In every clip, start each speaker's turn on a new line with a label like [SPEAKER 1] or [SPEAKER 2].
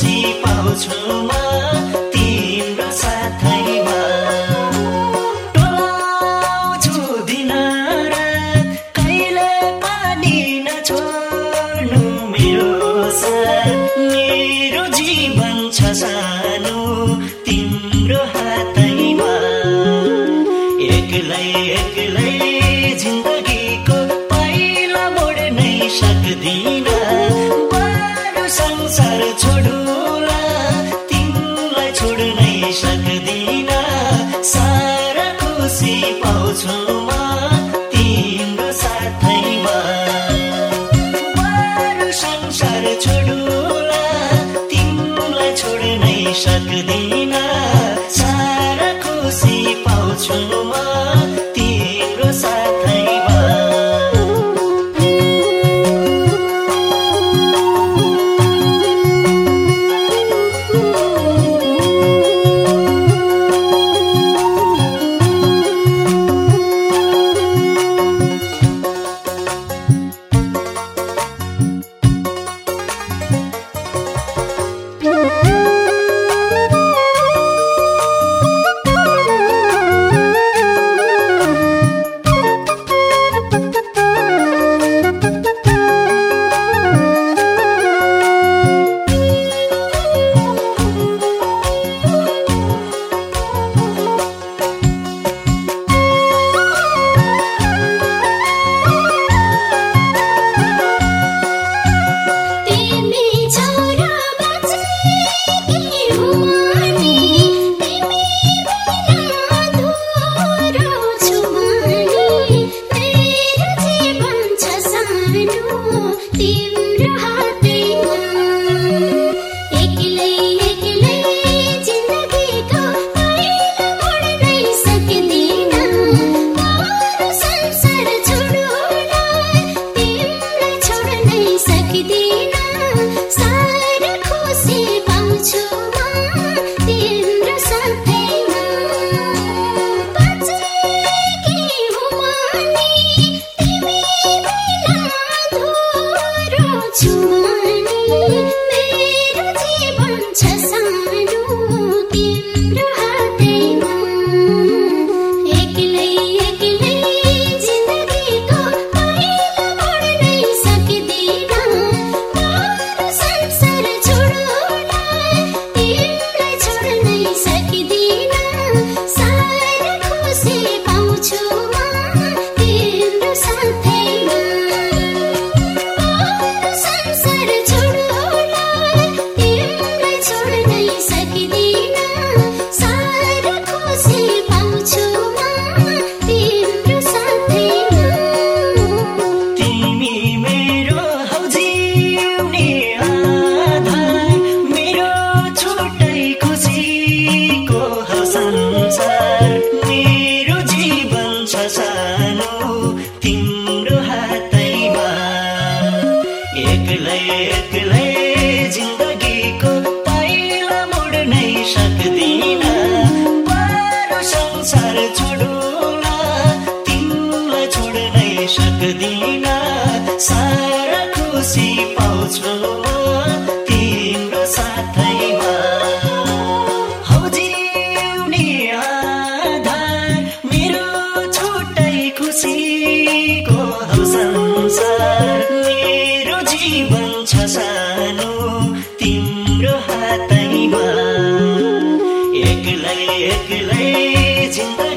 [SPEAKER 1] खुसी पाउँछु म। पाउँछु
[SPEAKER 2] जिन्दगीको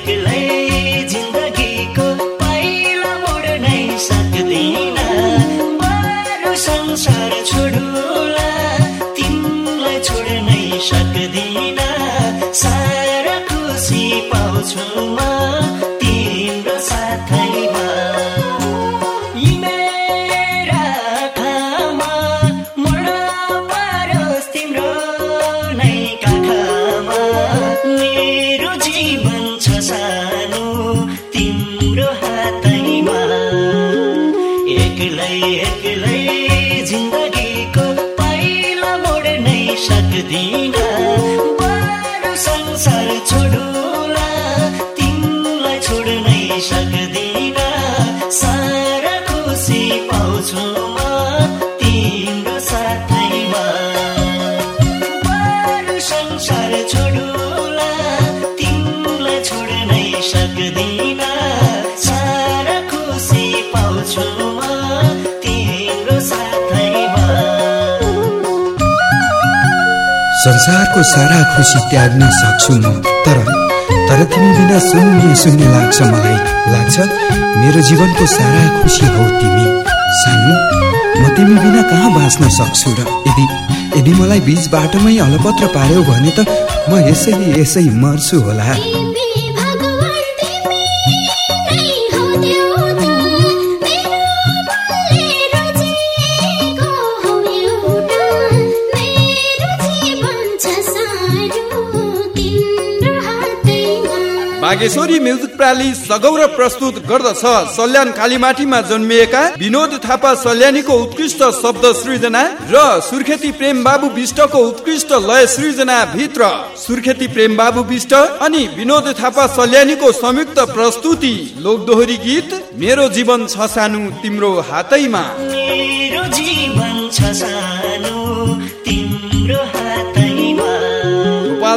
[SPEAKER 2] एक्लै जिन्दगीको पाइला मोड्नै सक्दिन
[SPEAKER 1] बरु संसार छोडुला तिमीलाई छोड्नै सक्दिन सारा खुसी पाउँछु म।
[SPEAKER 3] संसारको सारा खुसी त्याग्न सक्छु म। तर तर तिमी बिना शून्य शून्य लाग्छ मलाई। लाग्छ मेरो जीवनको सारा खुसी हौ तिमी। सानो म तिमी बिना कहाँ बाँच्न सक्छु र यदि यदि मलाई बिच बाटोमै अलपत्र पार्यौ भने त म यसै यसै मर्छु होला।
[SPEAKER 4] बागेश्वरी म्युजिक प्राली सगौर प्रस्तुत गर्दछ। सल्यान कालीमाटीमा जन्मिएका विनोद थापा सल्यानीको उत्कृष्ट शब्द सृजना र सुर्खेती प्रेम बाबु विष्टको उत्कृष्ट लय सृजना भित्र। सुर्खेती प्रेम बाबु विष्ट अनि विनोद थापा सल्यानीको संयुक्त प्रस्तुति लोकदोहोरी गीत मेरो जीवन छ सानो तिम्रो हातैमा।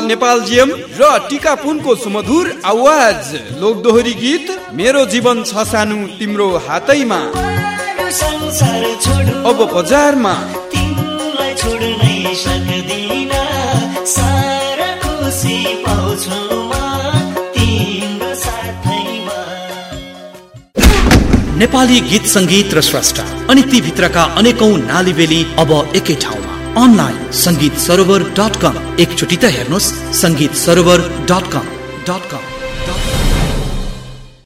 [SPEAKER 4] नेपाल जिएम र टिका पुनको सुमधुर आवाज। लोकदोहोरी गीत मेरो जीवन छ सानो तिम्रो हातैमा।
[SPEAKER 2] बरु संसार छोडु
[SPEAKER 4] अब बजारमा।
[SPEAKER 2] तिमीलाई छोड्नै सक्दिन सारा खुसी पाउँछु म तिम्रो साथैमा।
[SPEAKER 5] नेपाली गीत सङ्गीत र स्रष्टा अनि ती भित्रका अनेकौं नालीबेली अब एकै ठाउँमा। अनलाइन संगीत सरोवर डट कम एकचोटि त हेर्नुहोस् सङ्गीत सरोवर डट कम डट कम